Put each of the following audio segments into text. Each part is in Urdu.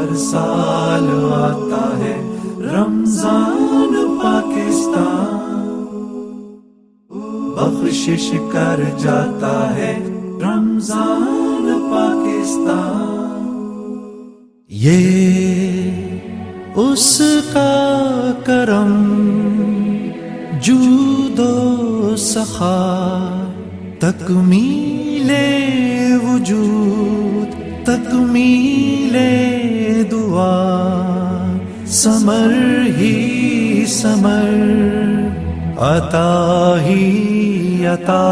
ہر سال آتا ہے رمضان پاکستان۔ بخشش کر جاتا ہے رمضان پاکستان۔ یہ اس کا کرم جو سخا تکمیل وجود تکمیل سمر ہی سمر، عطا ہی عطا۔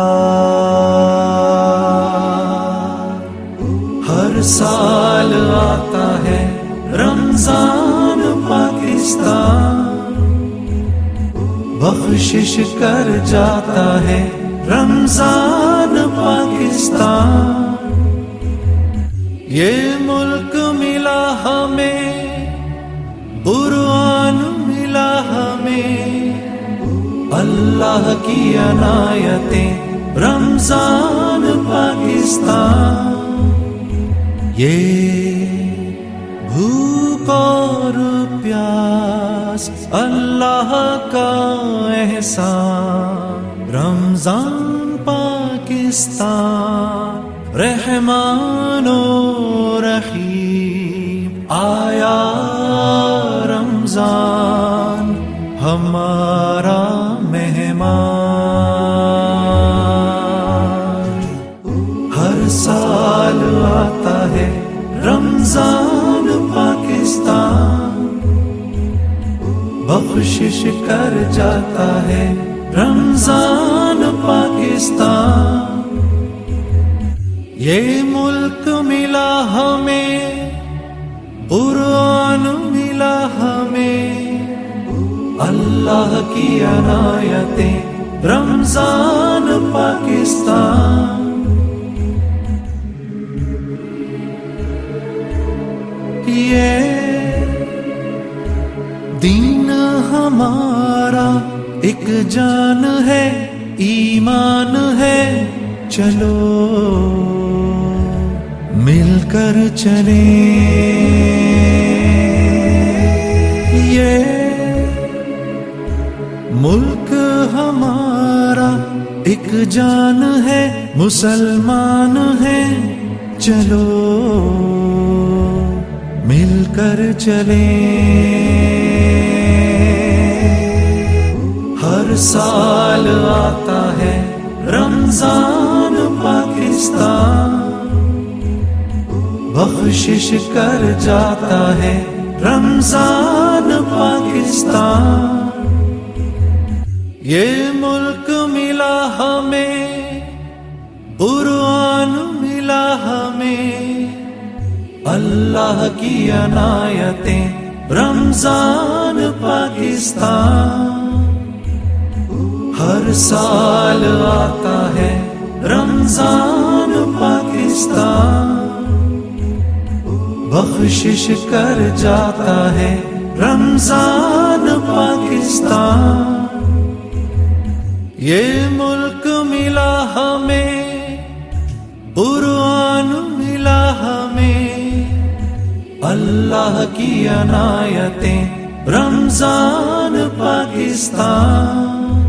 ہر سال آتا ہے رمضان پاکستان۔ بخشش کر جاتا ہے رمضان پاکستان۔ یہ اللہ کی عنایتیں رمضان، پاکستان۔ یہ بھوک اور پیاس، اللہ کا احسان۔ رمضان، پاکستان، رحمان و رحیم۔ آیا رمضان۔ ہمارا مہمان۔ ہر سال آتا ہے رمضان پاکستان۔ بخشش کر جاتا ہے رمضان پاکستان۔ یہ ملک ملا ہمیں، قرآن ملا ہمیں۔ اللہ کی عنایتیں، رمضان، پاکستان۔ یہ دین ہمارا ایک جان ہے، ایمان ہے۔ چلو، مل کر چلے یہ ملک ہمارا ایک جان ہے، مسلمان ہے۔ چلو، مل کر چلے ہر سال آتا ہے رمضان پاکستان۔ بخشش کر جاتا ہے رمضان یہ ملک ملا ہمیں، قرآن ملا ہمیں۔ اللہ کی عنایتیں، رمضان، پاکستان۔ ہر سال آتا ہے رمضان، پاکستان۔ بخشش کر جاتا ہے رمضان، پاکستان۔ یہ ملک ملا ہمیں قرآن ملا ہمیں۔ اللہ کی عنایتیں رمضان پاکستان۔